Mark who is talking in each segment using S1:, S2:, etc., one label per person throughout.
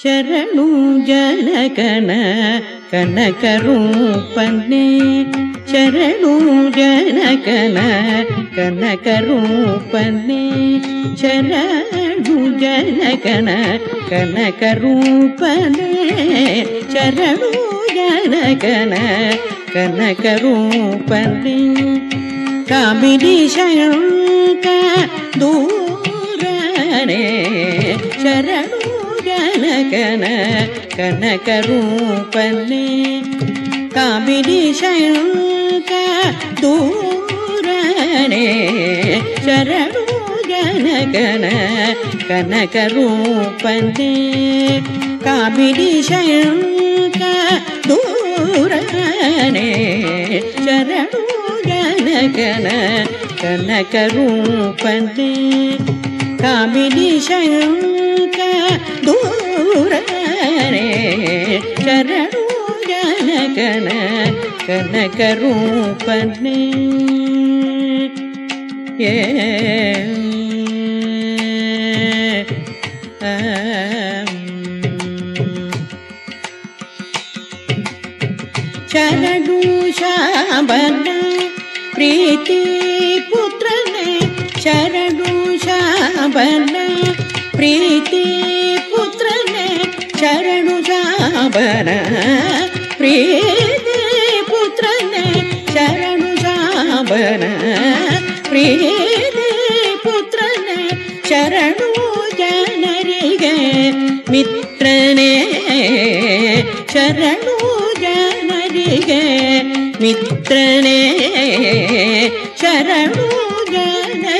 S1: ಶರಣು ಜನಕನ ಕನಕರೂಪನ್ನೇ ಶರಣು ಜನಕನ ಕನಕರೂಪನ್ನೇ ಶರಣು ಜನಕನ ಕನಕರೂಪನೇ ಶರಣು ಜನಕನ ಕನಕರೂಪನೇ ಕಾಮಿನಿ ಶಂಕ ದೂರನೆ ಶರಣು ಜನಕನ ಕನಕರೂಪನೆ ಕಾಮಿನಿ ಶಂಕ ದೂರನೆ ಶರಣು ಜನಕನ ಕನಕರೂಪನೆ ಕಾಮಿನಿ ಶಂಕ ದೂರನೆ ಶರಣು ಜನಕನ कामिनी शयंक दूर रे शरणो जनकन कनक रूपने। ये शरणु शाबन प्रीति ಶರಣು ಶಾಬನ ಪ್ರೀತಿ ಪುತ್ರನೇ ಶರಣು ಶಾಬನ ಪ್ರೀತಿ ಪುತ್ರನೇ ಶರಣು ಶಾಬನ ಪ್ರೀತಿ ಪುತ್ರನೇ ಶರಣು ಜನರಿಗೆ ಮಿತ್ರನೇ ಶರಣು ಜನರಿಗೆ ಮಿತ್ರನೇ ಶರಣು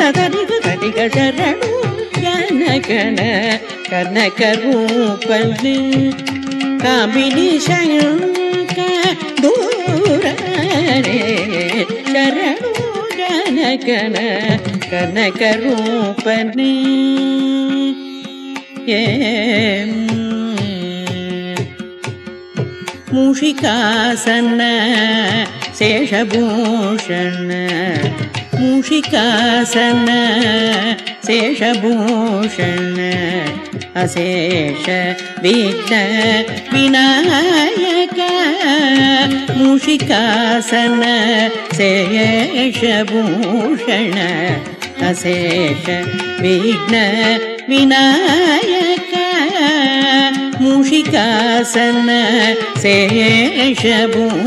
S1: கதிரகரிவு கதிகடரணும் கனகன கனகரூபது காமினி சங்க தூரே சரணம் கனகன கனகரூபனே முஷிகாசன சேஷபூஷண मूषिकासन शेषभूषण अशेष विघ्न विनायक मूषिकासन शेषभूषण अशेष विघ्न विनायक मूषिकासन शेषभूषण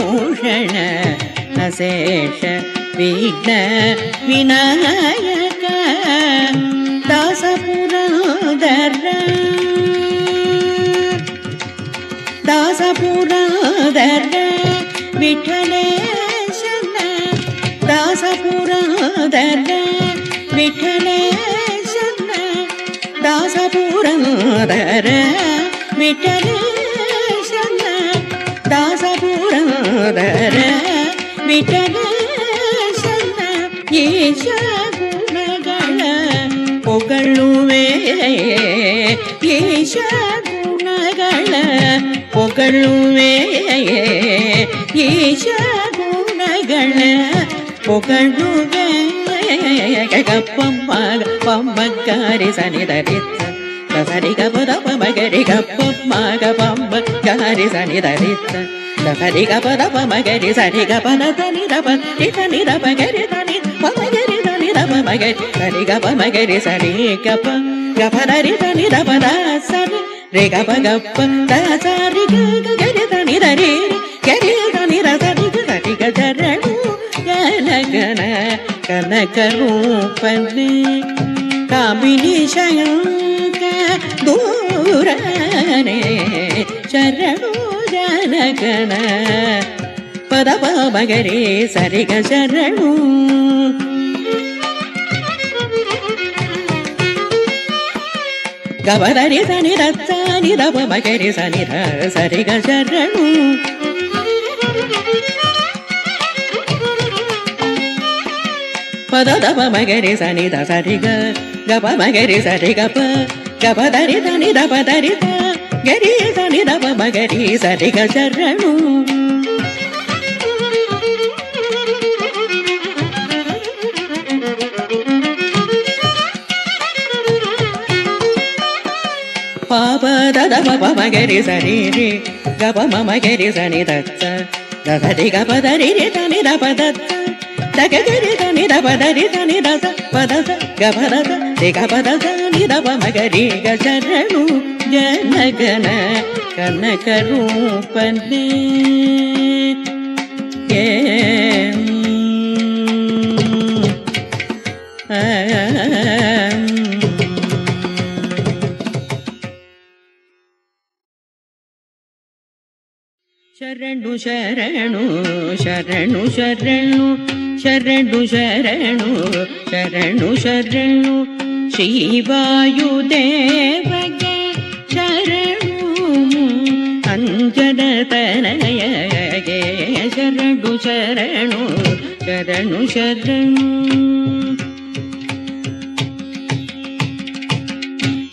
S1: अशेष விக்ன விநாயக தாசபுராதர. தாசபுராதர விட்டலேசன தாசபுராதர விட்டலேசன தாசபுராதர விட்டலேசன தாசபுராதர விட்டலே ಈಶ ಗುಣಗಳ ಪೊಗಳುವೆ ಈಶ ಗುಣಗಳ ಪೊಗಳುವೆ ಈಶ ಗುಣಗಳ ಪೊಗಳುವೆ ಗಪ್ಪಮ್ಮ ಪಮ್ಮ ಗಾರಿ ಸನಿ ಧರಿತ್ತ ದಸರಿ ಗಪ ದಪ ಮಗರಿ ಗಪ್ಪಮ್ಮ ಗಪಮ್ಮ ಗಾರಿ ಸನಿ ಧರಿತ್ತ ದಸರಿ ಗಪ ದಪ ಮಗರಿ ಸರಿ ಗಪ ಧನಿ ದಪ ಇತನಿ ದಪ ಗರಿ ಧನಿ ಮಗರಿ మగరి సరి గప మగరి సరి గప గప నరి తని దప సరి రే గప గప్ప దారి గరి తని దరి గరి తని రసరి గరి గదరను గనగన కనక రూపని కామిని శయంక దూరనే శరణు జనగణ పదవ మగరే సరిగ శరణు గవదరి సని రచ్చాని రవ మగరి సని రసరి గరణు పద దవ మగరి సని ద సరి మగరి సరి గప గపదరి సని దబదరి గరి సని దవ మగరి సరి గ పాప దద పమ గరి సరి రే గప మమ గరి సని దత్త దధరి గప దరి రే తని దప దత్త దగ గరి తని దప దరి తని దస పద స గప దస రే గప దస ని దప మగరి గశరణు జనగన కనక రూపనే ఏ ശരണു ശരണു ശരണു ശരണു ശരണു ശരണു ശരണു ശരണു. ശ്രീവായുദേവക ശരണു അഞ്ജനതനയ ശരണു ശരണു ശരണു ശരണു.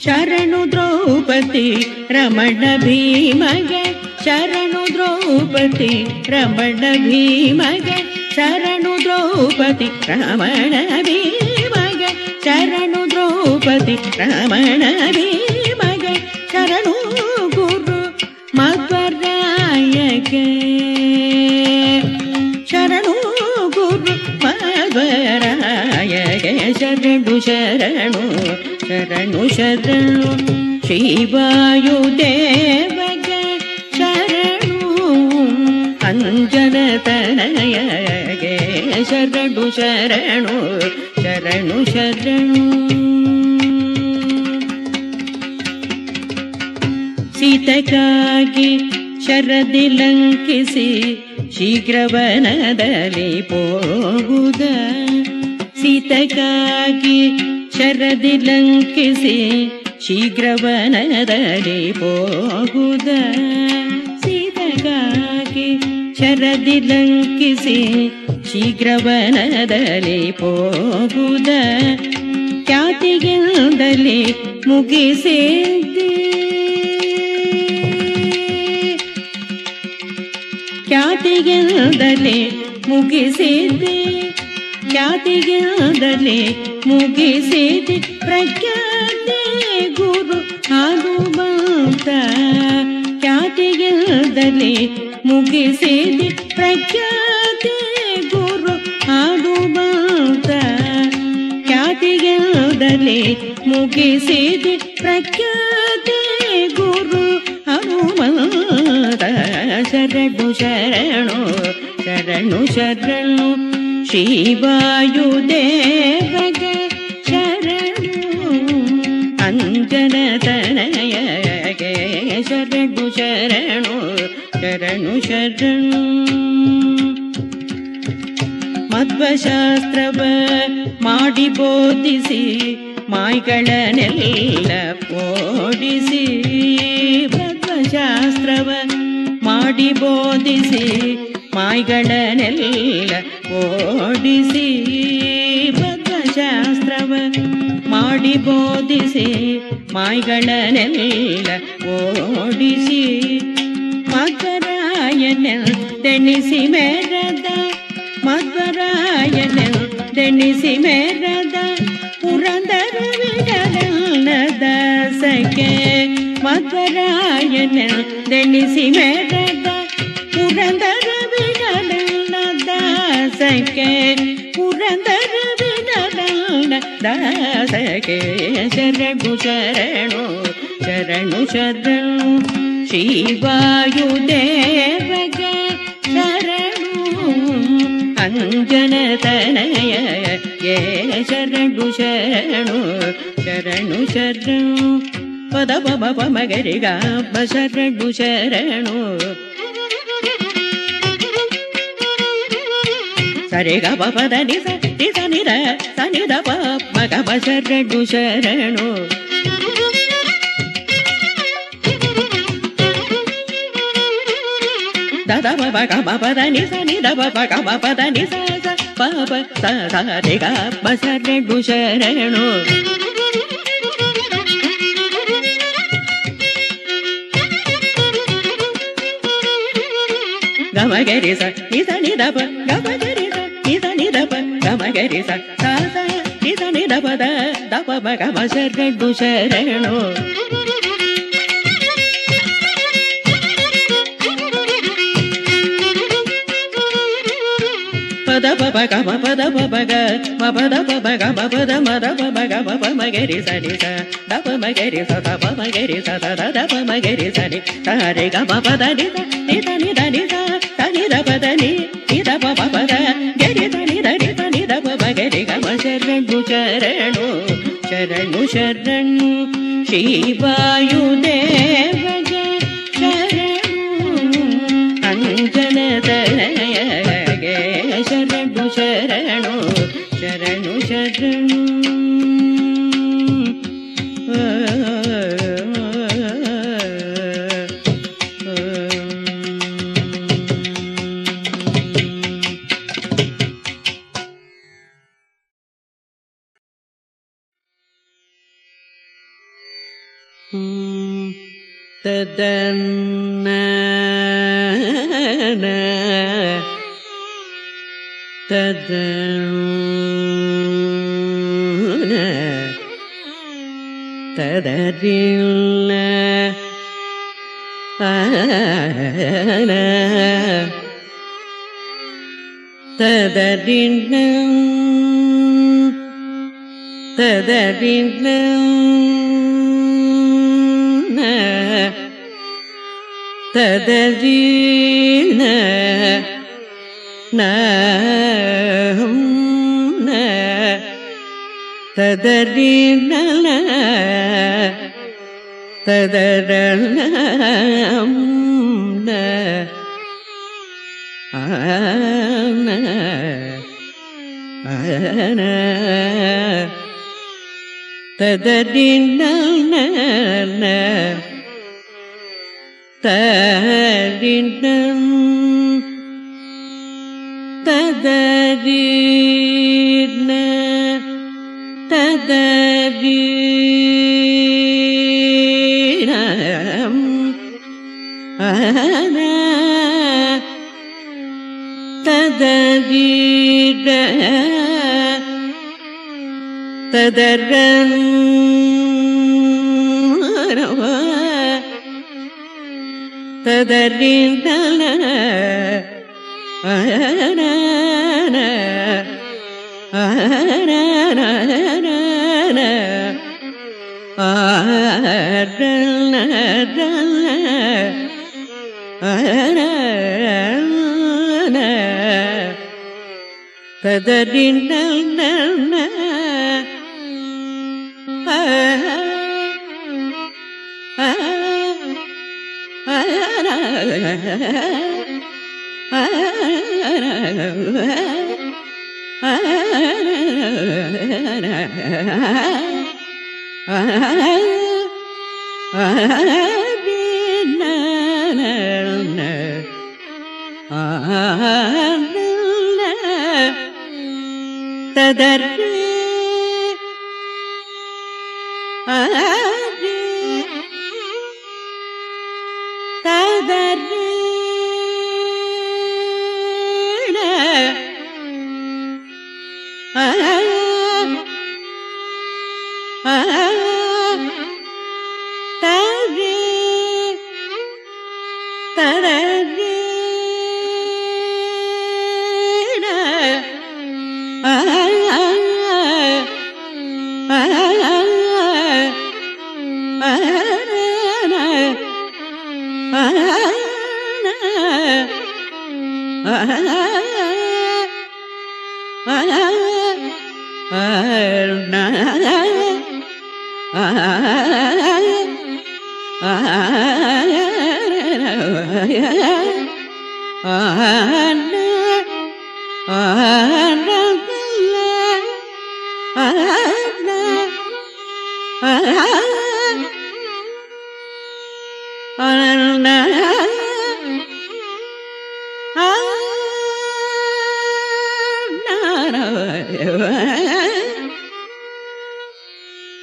S1: ശരണു ദ്രൗപതി രമണ ഭീമയ शरणु द्रौपदी रमण भीमग, शरणु द्रौपदी रमण भीमग, शरणु द्रौपदी रमण भीमग, शरणु गुरु मध्वरायक शरणु गुरु मध्वरायक शरणु शरणु शरणु शरणु शिवायुदेव ಅಂಜನ ತನಯಗೆ ಶರಣು ಶರಣು ಶರಣು ಶರಣು. ಸೀತಕ್ಕಾಗಿ ಶರದಿ ಲಂಕಿಸಿ ಶೀಘ್ರವನದಲ್ಲಿ ಹೋಗುದ ಸೀತಕ್ಕಾಗಿ ಶರದಿ ಲಂಕಿಸಿ ಶೀಘ್ರವನದಲ್ಲಿ ಹೋಗುದ ಸೀತಕ್ಕಾಗಿ ಶರದಿ ಲಂಕಿಸಿ ಶೀಘ್ರವನದಲ್ಲಿ ಹೋಗುದ. ಖ್ಯಾತಿಗಿಂದಲೇ ಮುಗಿಸಿದ್ದೆ ಖ್ಯಾತಿಗಿಂದಲೇ ಮುಗಿಸಿದ್ದೆ ಖ್ಯಾತಿಗಿಂದಲೇ ಮುಗಿಸಿದ್ದೆ ಪ್ರಖ್ಯಾತಿ ಗುರು ಹನುಮಂತ ಖ್ಯಾತಿಗಿಂದಲೇ ಮುಗಿಸಿದೆ ಪ್ರಖ್ಯಾತಿ ಗುರು ಆಡುವಂತ ಖ್ಯಾತಿಯಾದಲೇ ಮುಗಿಸಿದೆ ಪ್ರಖ್ಯಾತಿ ಗುರು ಹನುಮಂತ ಶರಣು ಶರಣು ಶರಣು ಶರಣು ಶಿವಾಯುದೇವಗ ಶರಣು. ಅಂಜನ ತನಯಗೆ ಶರಣು ಶರಣು. ಶರಣು ಶರಣು ಮಧ್ವಶಾಸ್ತ್ರವ ಮಾಡಿ ಬೋಧಿಸಿ, ಮಾಯ್ಗಳನ್ನೆಲ್ಲ ಓಡಿಸಿ ಮಧ್ವಶಾಸ್ತ್ರವ ಮಾಡಿ ಬೋಧಿಸಿ, ಮಾಯ್ಗಳನ್ನೆಲ್ಲ ಓಡಿಸಿ ಮಧ್ವಶಾಸ್ತ್ರವ ಮಾಡಿ ಬೋಧಿಸಿ, ಮಾಯ್ಗಳನ್ನೆಲ್ಲ ದಣಿಸಿ ಮೇರದ ಮಧ್ವರಾಯನ ದಣಿಸಿ ಮೇರದ ಪುರಂದರ ವಿಡಲನದ ಸಕೆ ಮಧ್ವರಾಯನ ದಣಿಸಿ ಮೇರದ ಪುರಂದರ ವಿಡಲನದ ಸಕೆ ಪುರಂದರ ವಿಡಲನ ದಾಸಕೆ ಶರಣು ಶರಣು ಶರಣು ಶರಣು श्रीवायुदेव ಅಂಜನತನಯ ಏ ಶರಣು ಶರಣು ಶರಣು ಶರಣು ಪದ ಪಮ ಪಮಗರಿಗಾಂಬ ಶರಣು ಶರಣು ಸರಿಗ ಪದ ನಿಸ ನಿಸ ನಿರ ಸನಿದ ಪಾಪ ಮಗ ಶರಣು ಶರಣು da da ba ba ga ma ba da ni sa ni da ba ba ga ma ba da ni sa sa ba ba sa sa re ga ma sa re du sa re no ga ma ga re sa ni sa ni da ba ga ma ga re sa ni sa ni da ba ga ma ga re sa sa sa ni sa ni da ba da da ba ba ga ma sa re du sa re no పద పగ మ పద పగ మ పద పగ మ పద మద పగ మ ప మగరి సని స ద ప మగరి స ద ప మగరి స ద ద ద ప మగరి సని త రే గ మ పద ని ద ని ద ని ద ని ద త ని ద పద ని ని ద ప ప పద గరి ద ని ద ని ద ని ద ప మగరి గ మ శరణు శరణు శరణు శరణు శివాయుద തദന്ന തദ തദരില്ല തദരില്ല തദരില്ല. തദരീന തദരീന തദരണം ആന തദരീന തരിണ്ടം തദരിണ തദരി തദരീട തദരം കതറിന്തല കതറിന്തല തദർ ആ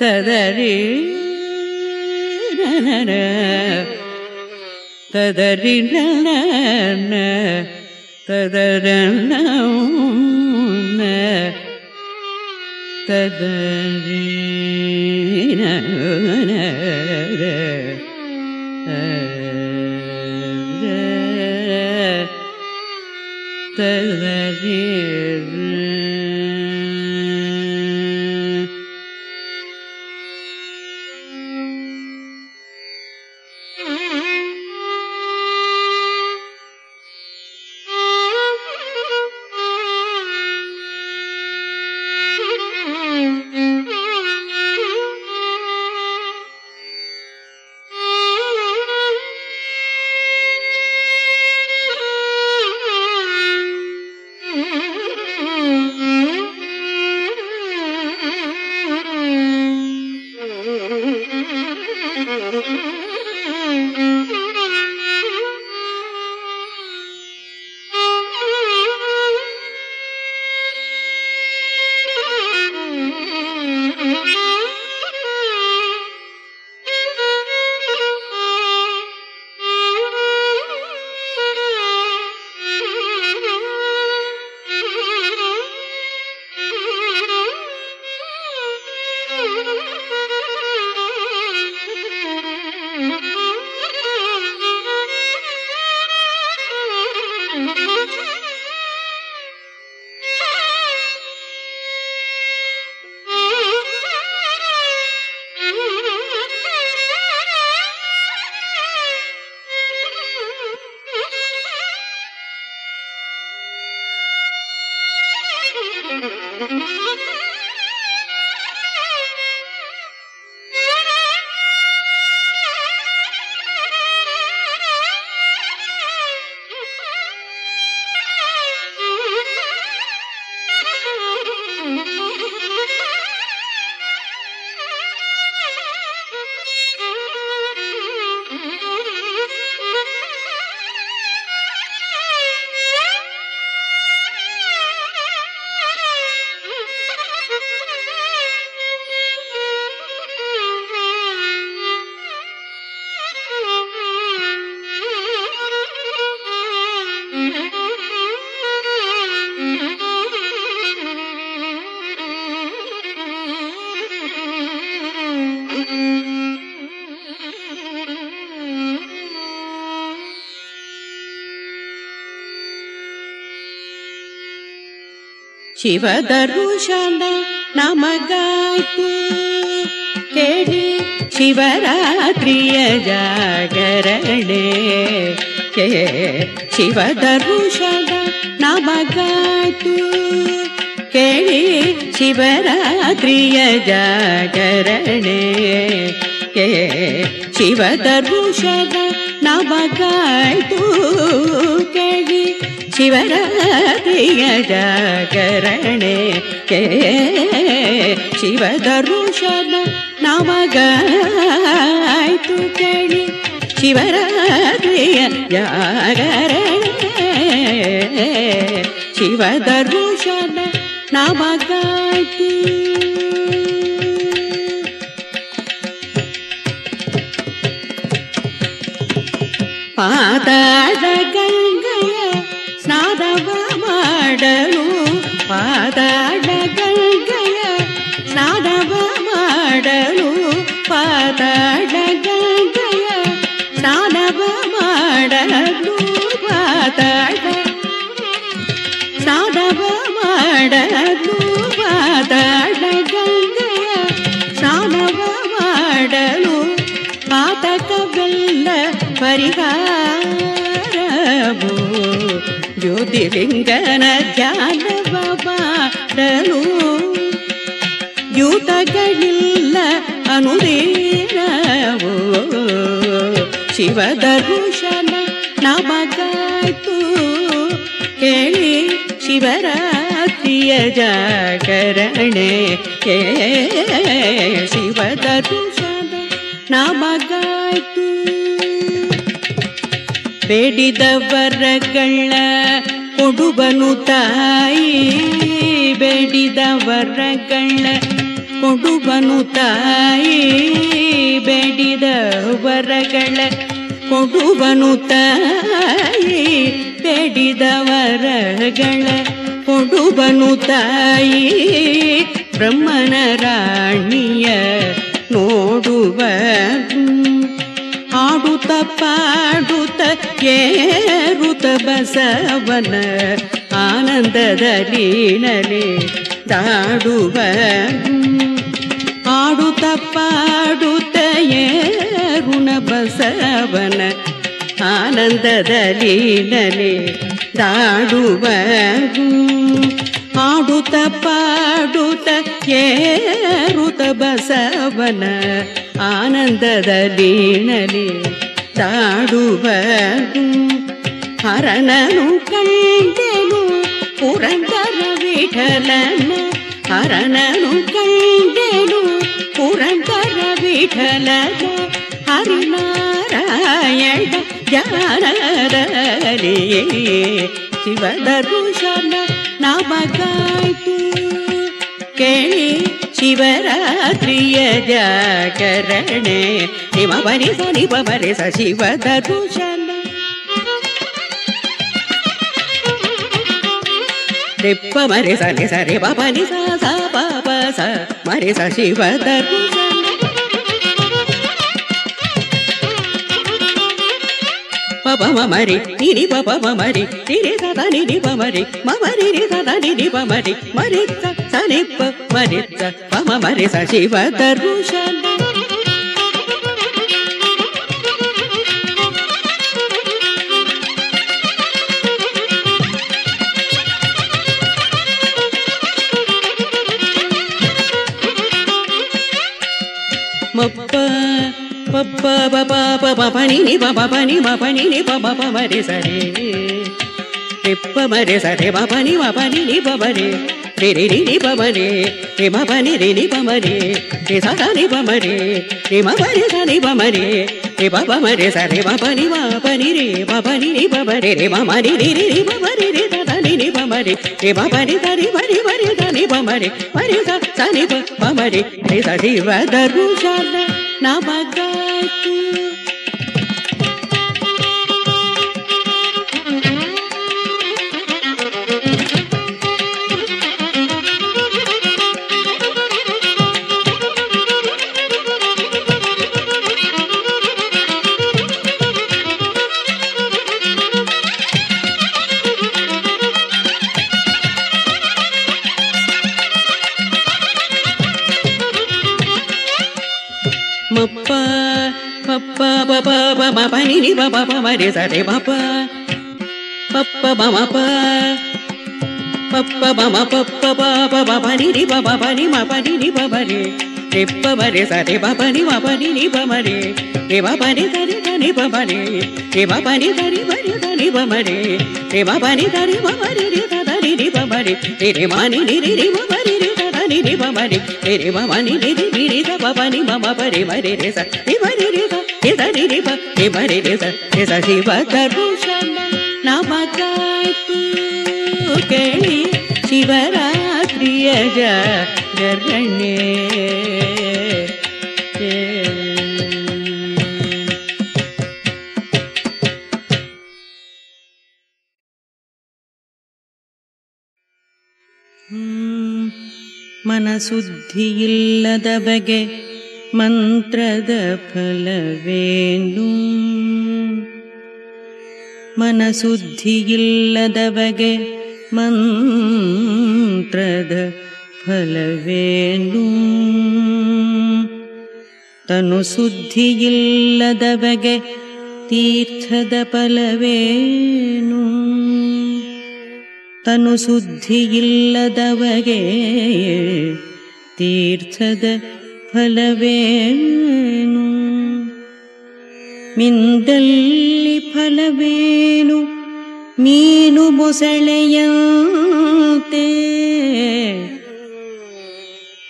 S1: തദരി തദരി सदर न तदरी ಶಿವದರುಷನ ನಮಗಾಯ್ತು ಕೇಳಿ ಶಿವರಾತ್ರಿಯ ಜಾಗರಣೆ ಕೇ ಶಿವದರುಷನ ನಮಗಾಯ್ತು ಕೇಳಿ ಶಿವರಾತ್ರಿಯ ಜಾಗರಣೆ ಕೇ ಶಿವದರುಷನ ನಮಗಾಯ್ತು ಕೇಳಿ ಶಿವರಾತ್ರಿಯ ಜಾಗರಣೆ ಕೇ ಶಿವದರುಷನ ನಮಗಾಯ್ತು ಕೇಳಿ ಶಿವರಾತ್ರಿಯ ಜಾಗರಣೆ ಶಿವದರುಷನ ನಮಗಾಯ್ತು ಪಾತಾದ ಪಾತಾಡಗಂಗಳ ನಾದವ ಮಾಡಲು ಪಾತಾಡಗಂಗಳ ನಾದವ ಮಾಡಲು ಪಾತಾಡ ನಾದವ ಮಾಡಲು ಪಾತಾಡಗಂಗಳ ನಾದವ ಮಾಡಲು ಪಾತಕವೆಲ್ಲ ಪರಿಹಾರವು ಜ್ಯೋತಿಲಿಂಗನ ಧ್ಯಾನವ ಮಾಡಲು ಯೂತಗಳಿಲ್ಲ ಅನುದೀನವು. ಶಿವದರುಶನ ನಮಗಾಯ್ತು ಕೇಳಿ ಶಿವರಾತ್ರಿಯ ಜಾಗರಣೆ. ಏ ಶಿವದರುಶನ ನಮಗಾಯ್ತು ಬೇಡಿದವರಗಳ ಕೊಡುವನು ತಾಯಿ. ಬೇಡಿದವರಗಳ ಕೊಡುವನು ತಾಯಿ ಬೇಡಿದವರಗಳ ಕೊಡುವನು ತಾಯಿ ಬೇಡಿದವರಗಳ ಕೊಡುವನು ತಾಯಿ ಬ್ರಹ್ಮನ ರಾಣಿಯ ನೋಡುವ ಆಡುತ್ತ ಪಾಡುತ್ತ ಏರುತ್ತ ಬಸವನ ಆನಂದದಲ್ಲಿ ನಲೆ ದಾಡುವ ಆಡುತ್ತ ಪಾಡುತ್ತ ಏರುಣ ಬಸವನ ಆನಂದದಲ್ಲಿ ನಲೆ ದಾಡುವ ಆಡುತ್ತ ಪಾಡುತ್ತ ಏರುತ್ತ ಬಸವನ ಆನಂದದಲ್ಲಿ ನಲಿ ತಾಡುವ ಹರನನು ಕಂಡೆನು ಪುರಂದರ ವಿಠಲನ ಹರನನು ಕಂಡೆನು ಪುರಂದರ ವಿಠಲನ ಹರಿನಾರಾಯಣ ಜಾನರಲ್ಲಿ ಶಿವದರುಶನ ನಮಗಾಯ್ತು ಕೇಳಿ ಶಿವರಾತ್ರಿಯ ಜಾಗರಣೆ ನಿಮ ಬರಿ ಸ ನಿಮ ಬರಿ ಸ ರಿಪ್ಪ ಮರೆ ಸರಿ ಸರಿ ಬಾಬ ನಿ ಸ ಸ ಮರೆ ಸ ಶಿವ ಶಿವದರುಶನ ಪಪ ಮರಿ ನಿರಿ ಪಪ ಮರಿ ನಿರಿ ಸದ ನಿರಿ ಮರಿ ಮರಿ ರಿ ಸದ ನಿರಿ ಮರಿ ಮರಿ ಸ ಸ ನಿ ಪ ಮರಿ ಸ ಪಮ ಮರಿ ಸ ಶಿವ ದರುಶನ प प प प प प नि नि प प प नि प प नि नि प प प म रे स रे रे प म रे स रे प प नि प प नि नि प प रे रे रे रे रे प म रे रे म प नि रे नि प म रे रे सा सा नि प म रे रे म प रे सा नि प म रे रे प प म रे सा रे प प नि प प नि रे प प नि नि प प रे रे म म रे रे रे रे प प रे रे सा सा नि नि प म रे रे प प रे सा रे प रे प रे सा नि प म रे प रे सा सा नि प प म रे रे सा सी व द रू शा நமக்கு ni ni ba ba ba ma re sa re ba pa pa pa ba ma pa pa pa ba ma pa pa ba ba ba ba ni ni ba ba ba ni ma ba ni ni ba ba re re pa ba re sa re ba ba ni ma ba ni ni ba ma re re ba ba ni sa re ga ni ba ba re re ba ba ni sa re ba re ga ni ba ma re re ba ba ni sa re ba ma re re sa da ni ni ba ma re re re ma ni ni re re ma ba re re sa da ni ni ba ma re re re ma ma ni ni re re sa ba ba ni ma ma ba re ma re re sa re ma re re ರಿ ರಿ ಪ ರಿ ಮ ರಿ ರಿ ಸ ರಿ ಸ ಶಿವ ದರುಶನ ನಮಗಾಯ್ತು ಕೇಳಿ ಶಿವರಾತ್ರಿಯ ಜಾಗರಣೆ ಹ್ಮ್. ಮನಸುದ್ಧಿಯಿಲ್ಲದ ಬಗೆ ಮಂತ್ರದ ಫಲವೇನು? ಮನಸುದ್ಧಿಯಿಲ್ಲದ ಬಗೆ ಮಂತ್ರದ ಫಲವೇನು? ತನು ಸುದ್ಧಿಯಿಲ್ಲದ ಬಗೆ ತೀರ್ಥದ ಫಲವೇನು? ತನು ಸುದ್ದಿಯಿಲ್ಲದವಗೆ ತೀರ್ಥದ ಫಲವೇನು ಮಿಂದಲ್ಲಿ ಫಲವೇನು ಮೀನು ಮೊಸಳೆಯಂತೆ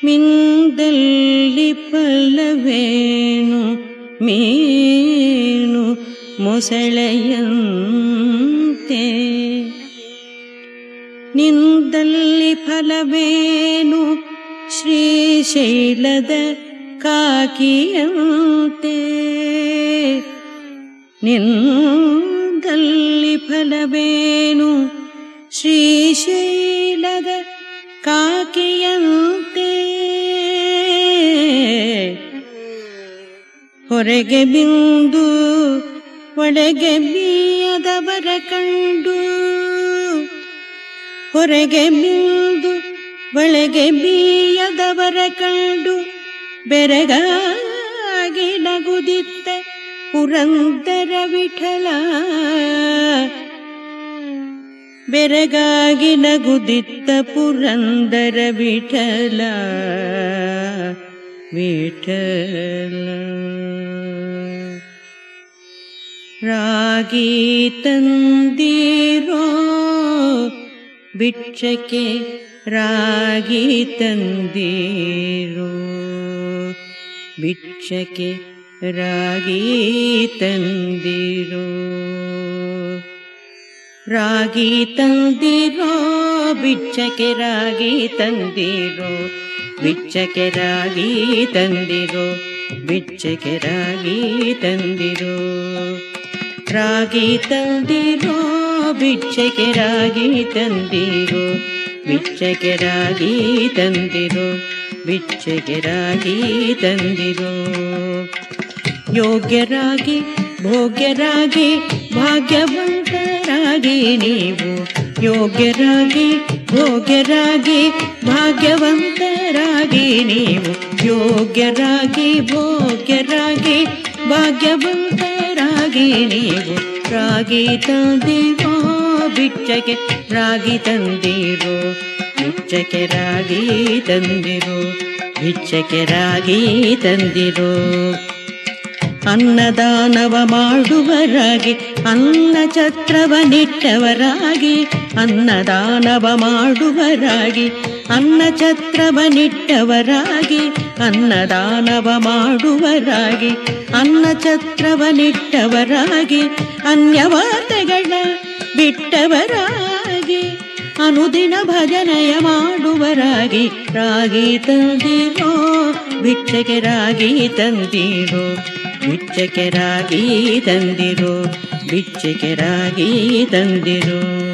S1: ಮಿಂದಲ್ಲಿ ಫಲವೇನು ಮೀನು ಮೊಸಳೆಯಂತೆ ನಿಂದಲ್ಲಿ ಫಲವೇನು ಶ್ರೀಶೈಲದ ಕಾಕಿಯಂತೆ. ನಿಂದಲ್ಲಿ ಫಲವೇನು? ಶ್ರೀಶೈಲದ ಕಾಕಿಯಂತೆ. ಹೊರಗೆ ಬಿಂದು ಒಳಗೆ ಬೀಯದವರ ಕಂಡು. ಹೊರಗೆ ಬಿಂದು ಒಳಗೆ ಬೀಯದವರ ಕಂಡು ಬೆರಗಾಗಿ ನಗುದಿತ್ತ ಪುರಂದರ ವಿಠಲ. ಬೆರಗಾಗಿ ನಗುದಿತ್ತ ಪುರಂದರ ವಿಠಲ. ವಿಠಲ. ರಾಗಿ ತಂದಿರೋ ಬಿಚ್ಚಕ್ಕೆ ರಾಗಿ ತಂದಿರೋ. ಭಿಕ್ಷಕ್ಕೆ ರಾಗಿ ತಂದಿರೋ. ರಾಗಿ ತಂದಿರೋ ಬಿಚ್ಚಕ್ಕೆ ರಾಗಿ ತಂದಿರೋ. ಬಿಚ್ಚಕ್ಕೆ ರಾಗಿ ತಂದಿರೋ ಬಿಚ್ಚಕ್ಕೆ ರಾಗಿ ತಂದಿರೋ. ರಾಗಿ ತಂದಿರೋ ಬಿಚ್ಚಕ್ಕೆ ರಾಗಿ ತಂದಿರೋ. ಬಿಚ್ಚಕ್ಕೆ ರಾಗಿ ತಂದಿರೋ ಬಿಚ್ಚಕ್ಕೆ ತಂದಿರೋ. ಯೋಗ್ಯರಾಗಿ, ಭೋಗ್ಯರಾಗಿ, ಭಾಗ್ಯವಂತರಾಗಿ ನೀವು. ಯೋಗ್ಯರಾಗಿ, ಭೋಗ್ಯರಾಗಿ, ಭಾಗ್ಯವಂತರಾಗಿ ನೀವು. ಯೋಗ್ಯರಾಗಿ, ಭೋಗ್ಯರಾಗಿ, ಭಾಗ್ಯವಂತರಾಗಿ ನೀವು. ರಾಗಿ ತಂದಿರೋ ಬಿಚ್ಚಕ್ಕೆ ರಾಗಿ ತಂದಿರು. ಬಿಚ್ಚಕ್ಕೆ ರಾಗಿ ತಂದಿರು. ಬಿಚ್ಚಕ್ಕೆ ರಾಗಿ ತಂದಿರು. ಅನ್ನದಾನವ ಮಾಡುವರಾಗಿ ಅನ್ನ ಛತ್ರವನಿಟ್ಟವರಾಗಿ ಅನ್ನದಾನವ ಮಾಡುವರಾಗಿ ಅನ್ನ ಛತ್ರವನಿಟ್ಟವರಾಗಿ ಅನ್ನದಾನವ ಮಾಡುವರಾಗಿ ಅನ್ನ ಛತ್ರವನಿಟ್ಟವರಾಗಿ ಅನ್ಯವಾರ್ತೆಗಳ ಬಿಟ್ಟವರಾಗಿ, ಅನುದಿನ ಭಜನೆಯ ಮಾಡುವರಾಗಿ, ರಾಗಿ ತಂದಿರೋ ಭಿಕ್ಷಕ್ಕೆ ರಾಗಿ ತಂದಿರೋ ಬಿಚ್ಚಕ್ಕೆ ರಾಗಿ ತಂದಿರೋ ಬಿಚ್ಚಕ್ಕೆ ರಾಗಿ ತಂದಿರೋ.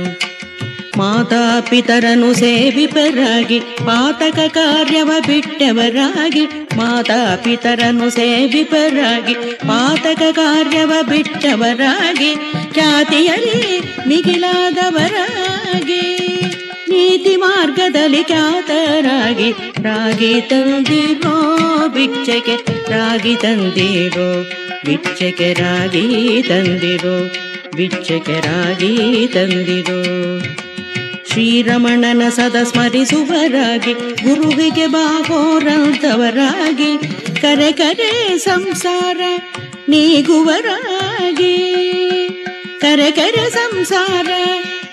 S1: ಮಾತಾಪಿತರನು ಸೇವಿಪರಾಗಿ ಪಾತಕ ಕಾರ್ಯವ ಬಿಟ್ಟವರಾಗಿ ಮಾತಾಪಿತರನು ಸೇವಿಪರಾಗಿ ಪಾತಕ ಕಾರ್ಯವ ಬಿಟ್ಟವರಾಗಿ, ಖ್ಯಾತಿಯಲ್ಲಿ ಮಿಗಿಲಾದವರಾಗಿ, ನೀತಿ ಮಾರ್ಗದಲ್ಲಿ ಖ್ಯಾತರಾಗಿ, ರಾಗಿ ತಂದಿರೋ ಬಿಚ್ಚಕ್ಕೆ ರಾಗಿ ತಂದಿರೋ ಬಿಚ್ಚಕ್ಕೆ ರಾಗಿ ತಂದಿರೋ ಬಿಚ್ಚಕ್ಕೆ ರಾಗಿ ತಂದಿರೋ ಶ್ರೀರಮಣನ ಸದ ಸ್ಮರಿಸುವರಾಗಿ, ಗುರುವಿಗೆ ಬಾಗೋರಂತವರಾಗಿ ಕರೆ ಕರೆ ಸಂಸಾರ ನೀಗುವರಾಗಿ. ಕರೆ ಕರೆ ಸಂಸಾರ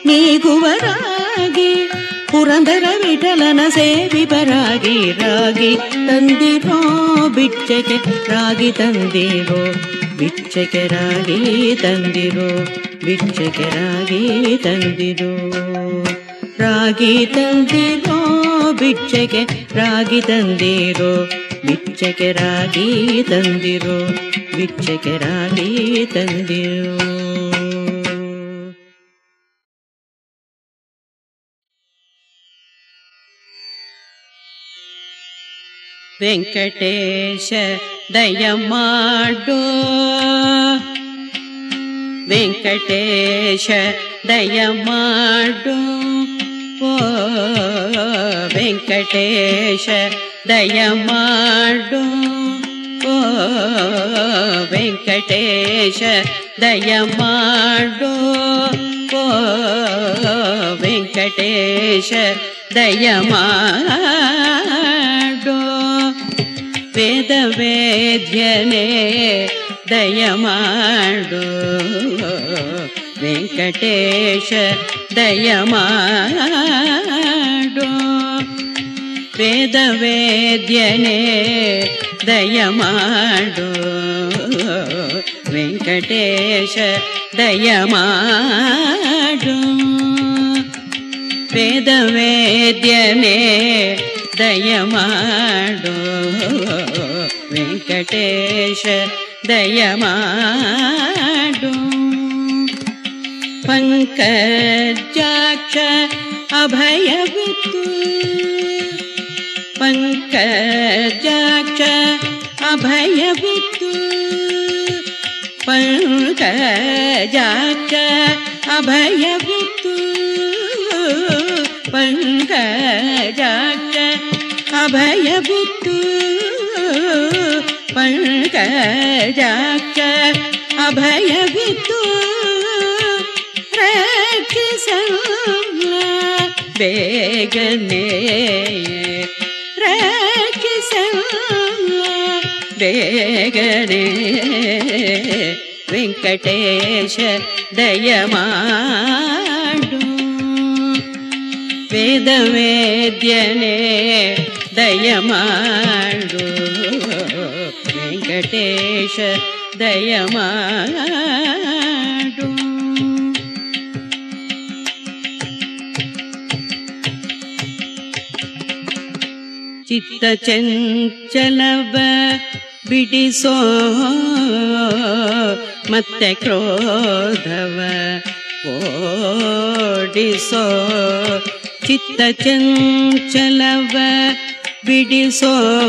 S1: ನೀಗುವರಾಗಿ, ಪುರಂದರ ವಿಠಲನ ಸೇವಿಪರಾಗಿ ರಾಗಿ ತಂದಿರೋ ಬಿಚ್ಚಕೆ ರಾಗಿ ತಂದಿರೋ ಬಿಚ್ಚಕೆ ರಾಗಿ ತಂದಿರೋ ಬಿಚ್ಚಕೆ ರಾಗಿ ತಂದಿರೋ. ರಾಗಿ ತಂದಿರೋ ಬಿಚ್ಚಗೆ ರಾಗಿ ತಂದಿರೋ ಬಿಚ್ಚಗೆ ರಾಗಿ ತಂದಿರೋ ಬಿಚ್ಚಗೆ ರಾಗಿ ತಂದಿರೋ. ವೆಂಕಟೇಶ ದಯ ಮಾಡೋ. ವೆಂಕಟೇಶ ದಯ ಮಾಡೋ. ವೆಂಕಟೇಶ ದಯಮಾಡು ಓ ವೆಂಕಟೇಶ ದಯಮಾಡು ಓ ವೆಂಕಟೇಶ ದಯಮಾಡು ವೇದ ವೇದ್ಯನೇ ದಯಮಾಡು ವೆಂಕಟೇಶ ದಯಮಾಡು ವೇದ ವೇದ್ಯನೇ ದಯಮಾಡು ವೆಂಕಟೇಶ ದಯಮಾಡು ವೇದ ವೇದ್ಯನೇ ದಯಮಾಡು ವೆಂಕಟೇಶ ದಯಮಾಡು पङ्कजाक्ष अभयवित् पङ्कजाक्ष अभयवित् पंकजाक्ष अभयवित् पङ्कजाक्ष अभयवित् पङ्कजाक्ष अभयवित् ರಕ್ಷಿಸಲ್ಲ ಬೇಗನೆ ರಕ್ಷಿಸಲ್ಲ ಬೇಗನೆ ವೆಂಕಟೇಶ ದಯಮಾಡು ವೇದ ವೇದ್ಯನೇ ದಯಮಾಡು ವೆಂಕಟೇಶ ದಯಮಾಡು ಚಿತ್ತ ಚಂಚಲವ ಬಿಡಿಸೋ ಮತ್ತೆ ಕ್ರೋಧವ ಓಡಿಸೋ. ಚಿತ್ತ ಚಂಚಲವ ಬಿಡಿಸೋ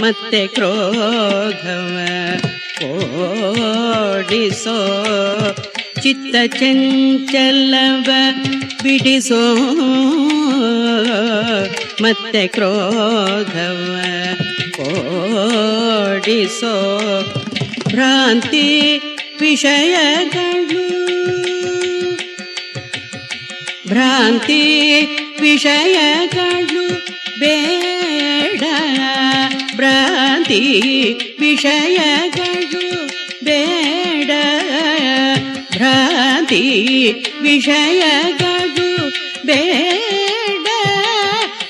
S1: ಮತ್ತೆ ಕ್ರೋಧವ ಓಡಿಸೋ. ಚಿತ್ತ ಚಂಚಲವ ಬಿಡಿಸೋ ಮತ್ತೆ ಕ್ರೋಧವ ಓಡಿಸೋ ಭ್ರಾಂತಿ ವಿಷಯಗಳು. ಭ್ರಾಂತಿ ವಿಷಯಗಳು ಬೇಡ. ಭ್ರಾಂತಿ ವಿಷಯಗಳು ಬೇಡ. ಭ್ರಾಂತಿ ವಿಷಯಗಳು ಬೇಡ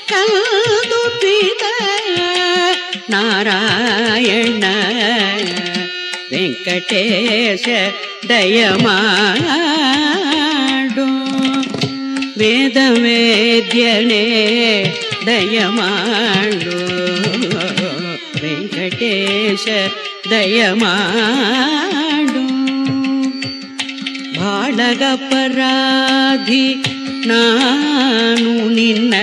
S1: ಕಲ್ದು ಪಿತ ನಾರಾಯಣ ವೆಂಕಟೇಶ ದಯಮಾಡು ವೇದ ವೇದ್ಯನೇ ದಯಮಾಡು ವೆಂಕಟೇಶ ದಯಮಾಡು ಬಾಳಗಪರಾಧಿ ನಾನು ನಿನ್ನ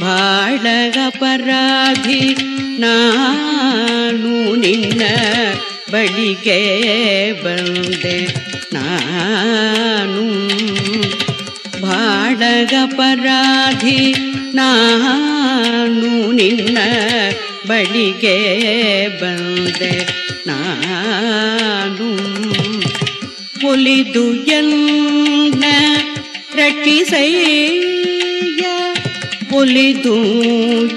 S1: ಬಾಳಗಪರಾಧಿ ನಾನು ನಿನ್ನ ಬಳಿಗೆ ಬಂದೆ. ನಾನು ಬಾಳಗಪರಾಧಿ ನಾನು ನಿನ್ನ ಬಳಿಗೆ ಬಂದೆ. ನಾನು பொலிது என்ன? ரட்சி செய்ய பொலிது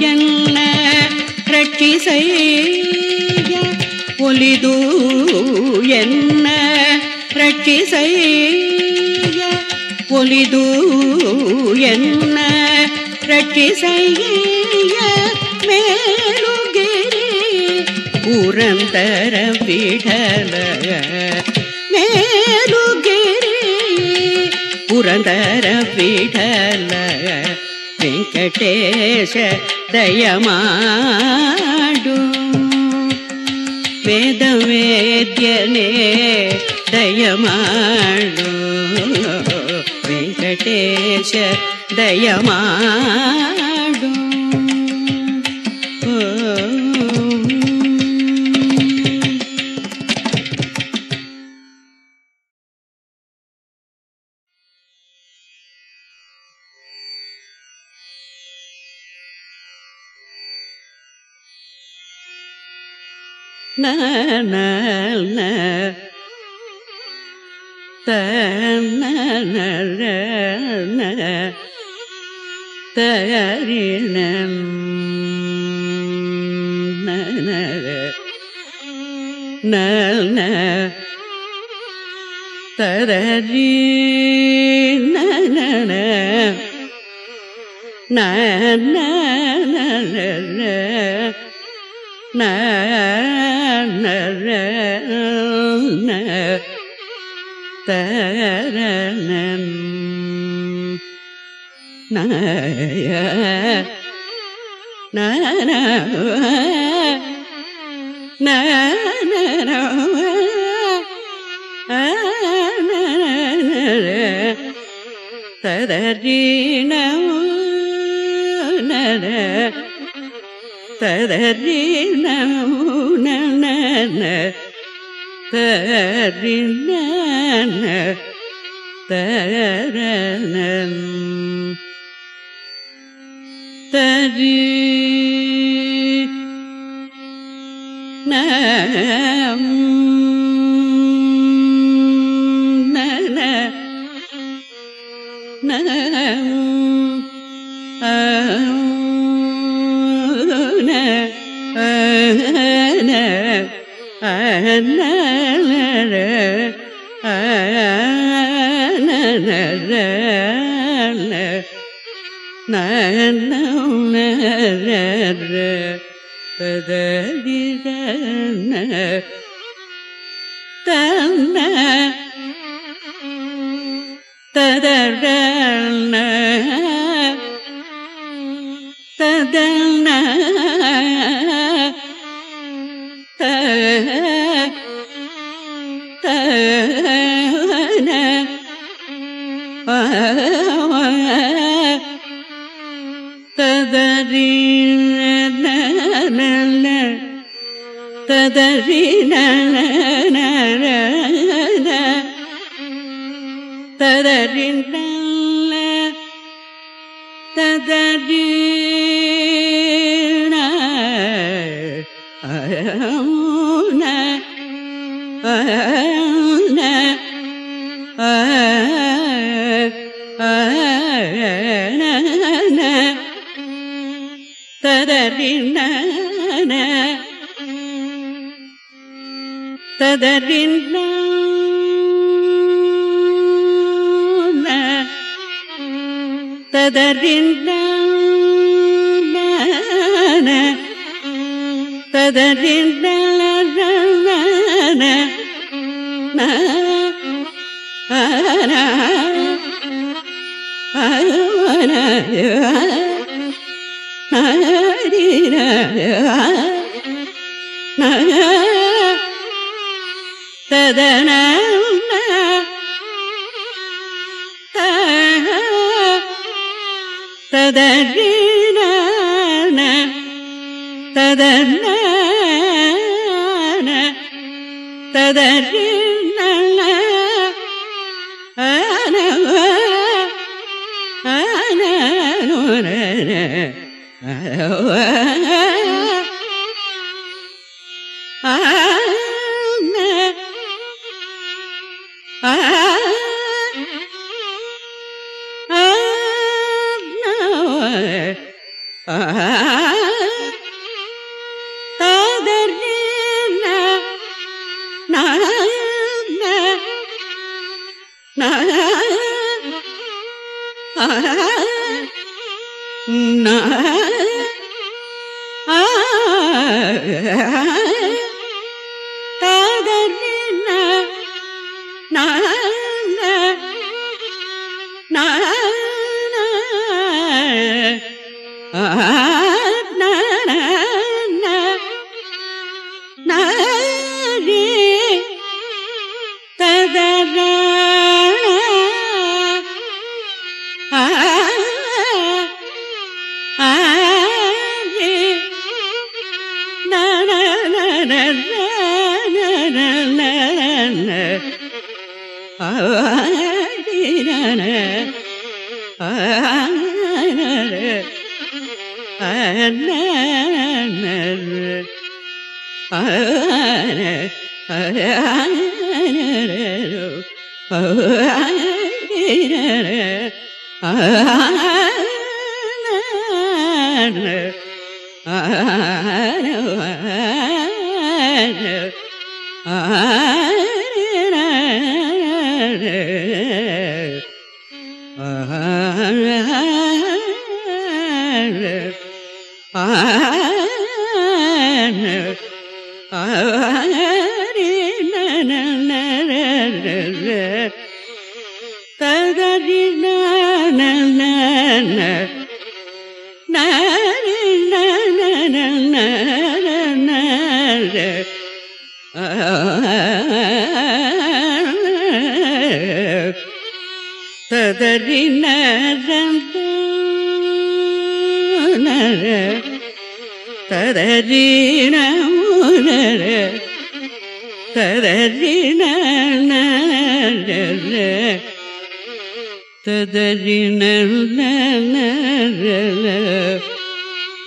S1: என்ன? ரட்சி செய்ய பொலிது என்ன? ரட்சி செய்ய பொலிது என்ன? ரட்சி செய்ய மேலுகிரி புரந்தர விடல విఠల వెంకటేశ దయమాడు. వేదవేద్యనే దయమాడు. వెంకటేశ దయమా தரணன் நாய தரீண நர ತದರಿ ನಮೋ ನನ ತರಿ ನನ ತರನ ತರಿ ನಮ na ധീന തദരി തദരി கதறின்ற ததறின்ற ததறின்ற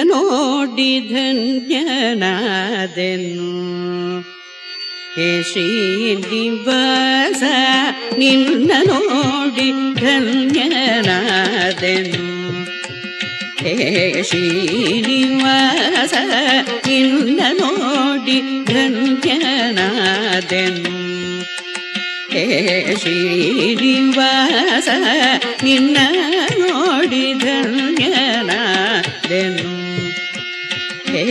S1: ನೋಡಿ ಧನ್ಯನಾದೆನು ಹೇ ಶ್ರೀನಿವಾಸ ನಿನ್ನ ನೋಡಿ ಧನ್ಯನಾದೆನು ಹೇ ಶ್ರೀನಿವಾಸ ನಿನ್ನ ನೋಡಿ ಧನ್ಯನಾದೆನು ಹೇ ಶ್ರೀನಿವಾಸ ನಿನ್ನ ನೋಡಿ ಧನ್ಯನಾದೆನು ಹೇ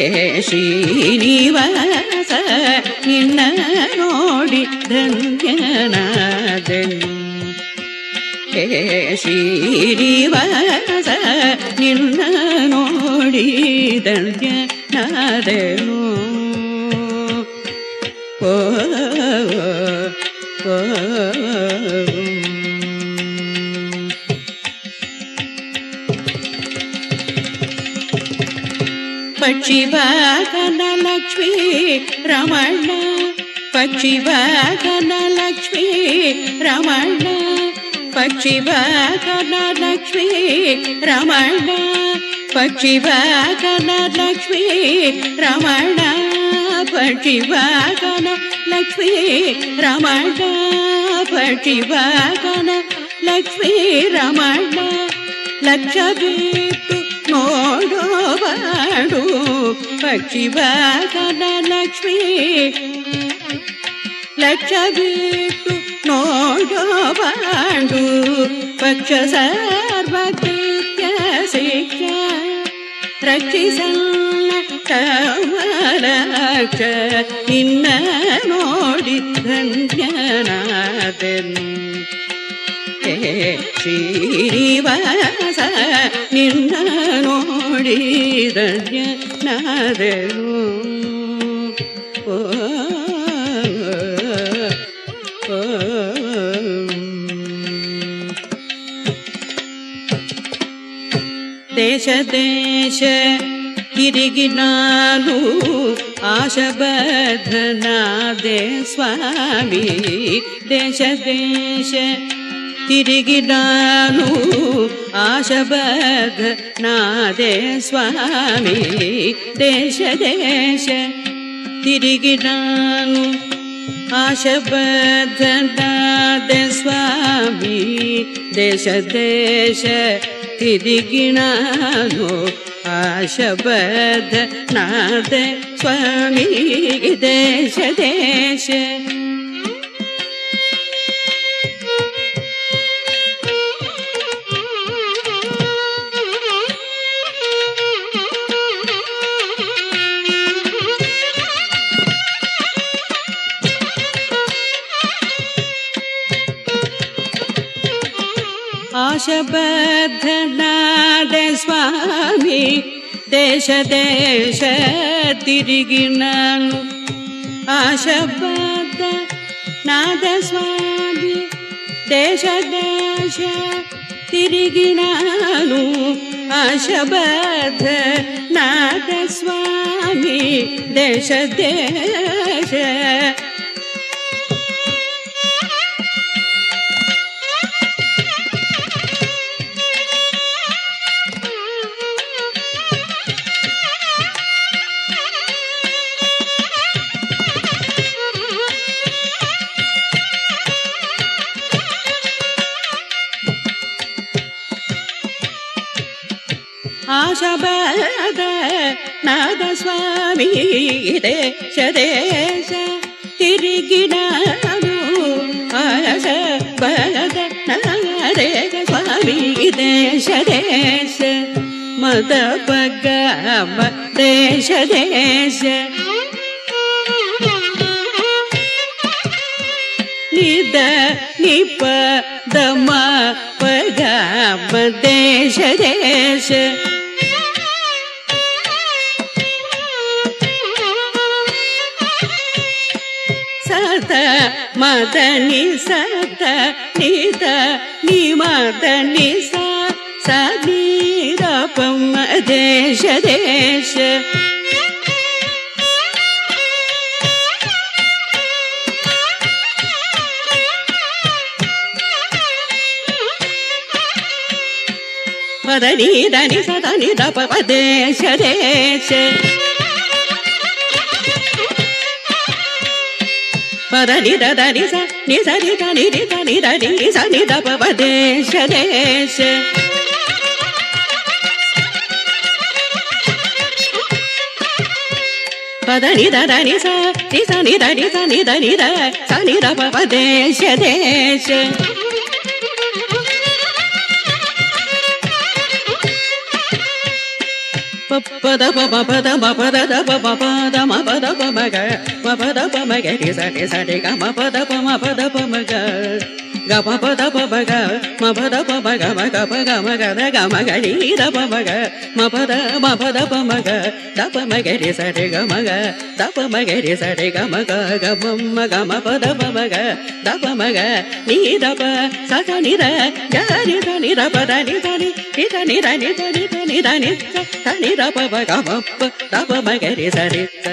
S1: ಶ್ರೀನಿವಾಸ ನಿನ್ನ ನೋಡಿ ಧನ್ಯನಾದೆನು ಹೇ ಶ್ರೀನಿವಾಸ ನಿನ್ನ ನೋಡಿ ಧನ್ಯನಾದೆನು ಓ पक्षिवागनलक्ष्मी रमण। पक्षिवागनलक्ष्मी रमण। पक्षिवागनलक्ष्मी रमण। पक्षिवागनलक्ष्मी रमण। पक्षिवागनलक्ष्मी रमण। पक्षिवागनलक्ष्मी रमण। लक्षवेत् ನೋಡೋ ರಮಣ ಪಕ್ಷಿವಾಗನ ಲಕ್ಷ್ಮೀ ರಮಣ ಲಕ್ಷ ಬಿಟ್ಟು ನೋಡುವಾಡು ಪಕ್ಷಿವಾಗನ ಲಕ್ಷ್ಮೀ ಲಕ್ಷ ಬಿಟ್ಟು ನೋಡುವಾಡು ಪಕ್ಷ ಸರ್ವಕೃತ್ಯ ಶಿಕ್ಷ ರಕ್ಷಿಸಲ್ಲ ಕಮಲಕ್ಷ ನಿನ್ನ ನೋಡಿ ಧನ್ಯನಾದೆನು ಹೇ ಶ್ರೀನಿವಾಸ ನಿನ್ನ ನೋಡಿ ಧನ್ಯನಾದೆನು ಓ ಓ ದೇಶ ದೇಶ ತಿರುಗಿ ನಾನು ಆಶಬದ್ಧನಾದೆ ಸ್ವಾಮಿ ದೇಶ ದೇಶ ತಿರುಗಿ ನಾನು ಆಶಬದ್ಧನಾದೆ ಸ್ವಾಮಿ ದೇಶ ದೇಶ ತಿರುಗಿ ನಾನು ಆಶಬದ್ಧನಾದೆ ಸ್ವಾಮಿ ದೇಶ ದೇಶ ತಿರುಗಿ ನಾನು ಆಶಬದ್ಧನಾದೆ ಸ್ವಾಮಿ ದೇಶ ದೇಶ शबद्ध नादे स्वामी देशदेशतिरि गिना आशबद्ध नाद स्वामी देश देशतिरि गिना शबद्ध नाद स्वामी देशदेश ದೇಶ ದೇಶ ಆಶಬದ ನಾದ ಸ್ವಾಮಿ ದೇಶ ದೇಶ ತಿರುಗಿ ನಾನು ಆಶ ಬದ ನಾದ ಸ್ವಾಮಿ ದೇಶ ದೇಶ ಮದ ಪಗಮ ದೇಶ ದೇಶ ನಿದ ನಿಪ ದಮ ಪಗಮ ದೇಶ ದೇಶ ಮದ ನಿ ಸತ ನಿದ ನಿ ಮದ ನಿ ಸ ಸ ನೀರ ಪಮ ದೇಶ ದೇಶ ಪದ ನೀ ಧನಿ ಸದ ನಿ ದ ಪ ಪ ದೇಶ ದೇಶ పద నిద నిజ నిజ నిద నిద నిద నిజ నిద పవ దేశ దేశ పద నిద నిజ నిజ నిద నిజ నిద నిద స నిద పవ దేశ దేశ ದ ದ ನಿ ಸ ನಿ ಸ ನಿ ದ ನಿ ಸ ನಿ ದ ನಿ ದ ಸ ನಿ ದ ಪ ಪ ದೇಶ ದೇಶ ಪದ ಪ ಪ ಪದ ಮ ಪದ ದ ಪ ಪ ಪದ ಮ ಪದ ಪ ಮ ಗ ಮ ಪದ ಪ ಮ ಗ ರಿ ಸ ರಿ ಸ ರಿ ಗ ಮ ಪದ ಪ ಮ ಪದ ಪ ಮ ಗ ga ba ba da ba ba ga ma ba da ba ba ga ma ga ba ga ma ga da ga ma ga ni da ba ba ga ma ba da ba ba da ba ma ga da ba ma ga ni sa re ga ma ga da ba ma ga ni sa re ga ma ga ga ma ma ga ma ba da ba ba ga da ba ma ga ni da ba sa ga ni da ga ni da ni da ba da ni da ni ni da ni da ni da ni da ni da ni da ni da ba ba ga ma ba da ba ma ga ni sa re sa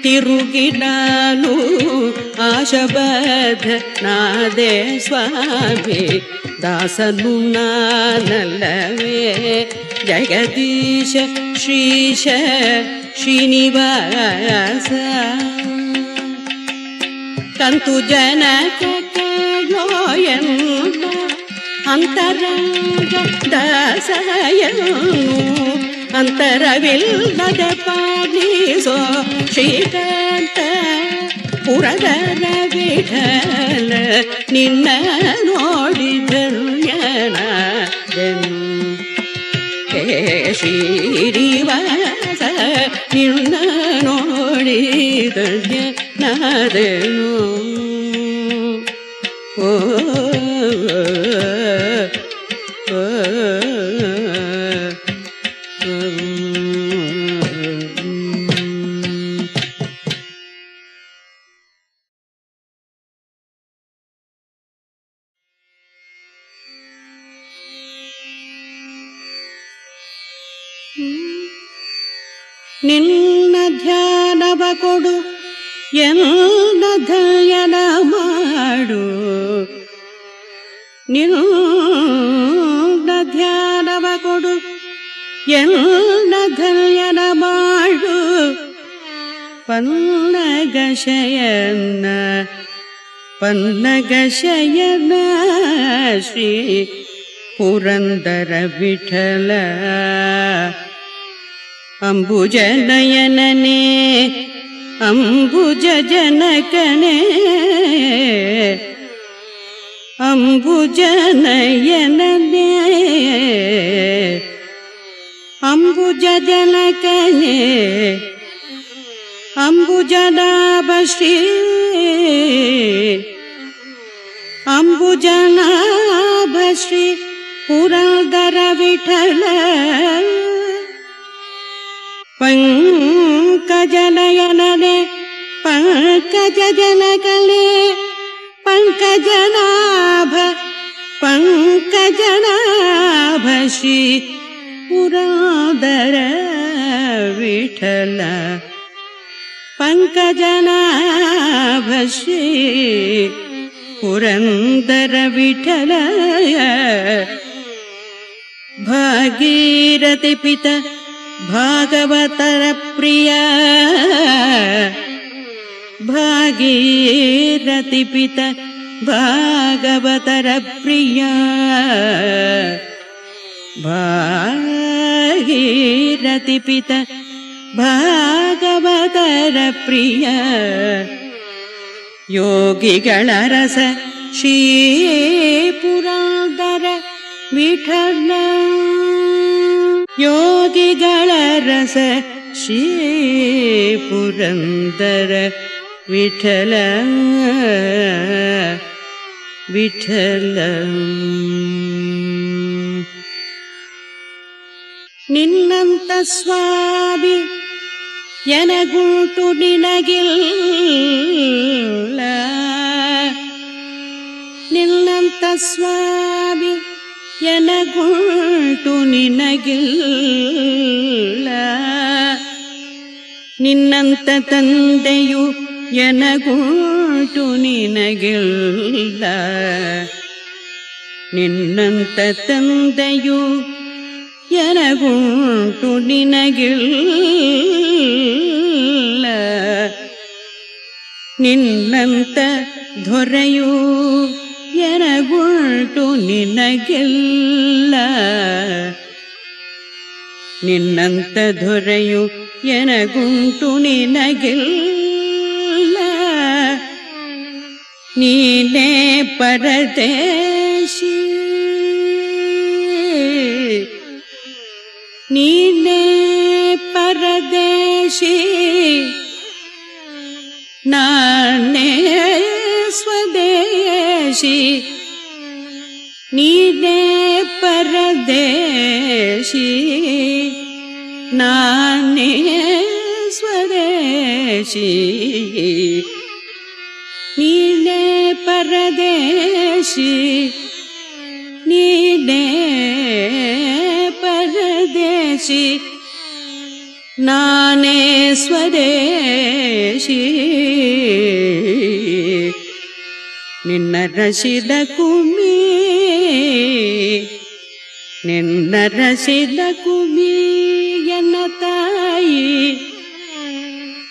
S1: ನಿ the ಪ the ಗ ರಿ the ನಿ ರ ನಿ the ನಿ the ಪ the ನಿ ದ ಪ ಮ ದೆ ಶ ದೇಶ ತಿರುಗಿನನು ಆಶಬದ್ಧ ನಾದೆ ಸ್ವಾಮಿ ದೇಶ ದೇಶ ತಿರುಗಿನನು ಆಶಬದ್ಧ ನಾದೆ ಸ್ವಾಮಿ ದಾಸನು ನಾನಲ್ಲವೇ ಜಗದೀಶ ಶ್ರೀಶ ಶ್ರೀನಿವಾಸ ಕಂತು ಜನಕ ಕೇಳೋಯನ್ನ ಅಂತರಂಗ ದಾಸಯನು ಅಂತರವಿಲ್ಲದೆ ಪಾಲಿಸೋ ಶ್ರೀಕಾಂತ ಪುರದರ ವಿಠಲ ನಿನ್ನ ನೋಡಿ ಧನ್ಯನಾದೆನು ಹೇ ಶ್ರೀನಿವಾಸ ನಿನ್ನ ನೋಡಿ ಧನ್ಯನಾದೆನು ಓ ಓ, ಕೊಡು. ಎಲ್ಲ ದಯನ ಮಾಡು. ನಿನ್ನ ಧ್ಯಾನವ ಕೊಡು. ಎಲ್ಲ ದಯನ ಮಾಡು. ಪನ್ನಗಶಯನ ಪನ್ನಗಶಯನ ಶ್ರೀ ಪುರಂದರ ವಿಠಲ. ಅಂಬುಜನಯನನೇ अंबुज जनकने अंबुजनयनने अंबुज जनकने अम्बुजनकने अम्बुजनयनने अम्बुजनकने अम्बुजनाभश्री अम्बुजनाभश्री पुरन्दरविठल पङ्कजनयन पङ्कजनकले पङ्कजनाभ भ पुरादर विठल परल पुरन्दर परन्दरील भगीरथ पित भगवतर प्रिय। भागीरतिपित पित भागीरतिपित प्रिया। योगिगणरस श्रीपुरादर विठल योगिगणरस श्रीपुरन्दर ಪ್ರಿಯ ಭಾಗೀರಥಿ ಪಿತ ಭಾಗವತರ ಪ್ರಿಯ ಭಾಗೀರಥಿ ಪಿತ ಭಾಗವತರ ಪ್ರಿಯ ಯೋಗಿಗಳ ರಸ ಶ್ರೀ ಪುರಂದರ ವಿಠಲ ಯೋಗಿಗಳ ರಸ ಶ್ರೀ ಪುರಂದರ ವಿಠಲ ವಿಠಲ ನಿನ್ನಂತ ಸ್ವಾಮಿ ಎನಗುಂಟು ನಿನಗಿಲ್ಲ ನಿನ್ನಂತ ಸ್ವಾಮಿ ಎನಗುಂಟು ನಿನಗಿಲ್ಲ ನಿನ್ನಂತ ತಂದೆಯು ಎನಗುಂಟು ನಿನಗಿಲ್ಲ. ನಿನ್ನಂತ ತಂದೆಯು ಎನಗುಂಟು ನಿನಗಿಲ್ಲ. ನಿನ್ನಂತ ದೊರೆಯು ಎನಗುಂಟು ನಿನಗಿಲ್ಲ. ನಿನ್ನಂತ ದೊರೆಯು ಎನಗುಂಟು ನಿನಗಿಲ್ಲ. நீனே பரதேசி. நீனே பரதேசி. நானே ஸ்வதேசி. நீனே பரதேசி. நானே ஸ்வதேசி. நீ ಪರದೇಶಿ ನೀನೇ ಪರದೇಶಿ ನಾನೇ ಸ್ವದೇಶಿ ನಿನ್ನ ರಸಿದ ಕುಮಿ ನಿನ್ನ ರಸಿದ ಕುಮಿ ಎನ್ನ ತಾಯಿ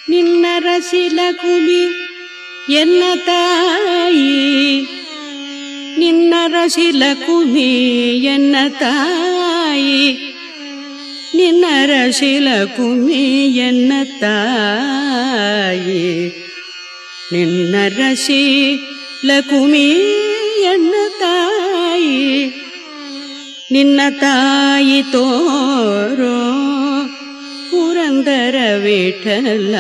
S1: ನಿನ್ನ ರಸಿಲ ಕುಮಿ ಎನ್ನ ತಾಯಿ ನಿನ್ನ ರಸಿಲ ಕುಮಿ ಎನ್ನ ತಾಯಿ ನಿನ್ನ ರಸಿಲ ಕುಮಿ ಎನ್ನ ತಾಯಿ ನಿನ್ನ ರಸಿ ಲಕುಮಿ ಎನ್ನ ತಾಯಿ ನಿನ್ನ ತಾಯಿ ತೋರೋ ಪುರಂದರ ವಿಠಲ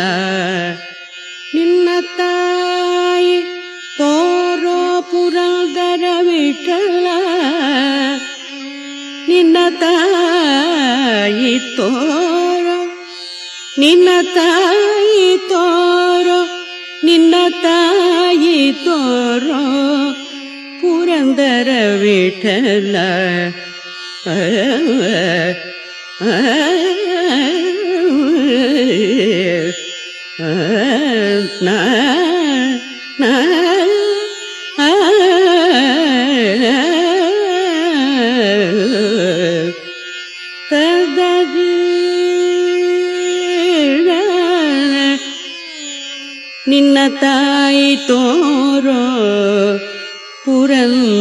S1: ನಿನ್ನ ತಾಯಿ ತೋರೋ ಪುರಂದರ ವಿಠಲ ನಿನ್ನ ತಾಯಿ ತೋರೋ ನಿನ್ನ ತಾಯಿ ತೋರೋ ನಿನ್ನ ತಾಯಿ ತೋರೋ ಪುರಂದರ ವಿಠಲ ಆ, ಆ, ಆ,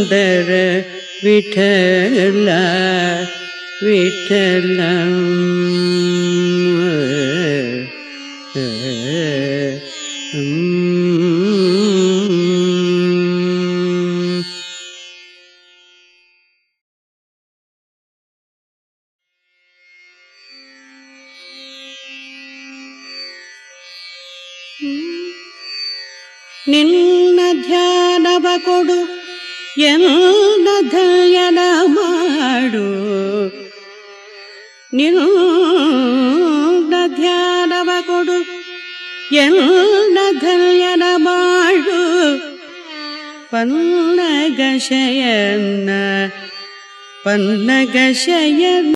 S1: सुंदर विठला विठला पन्नगशय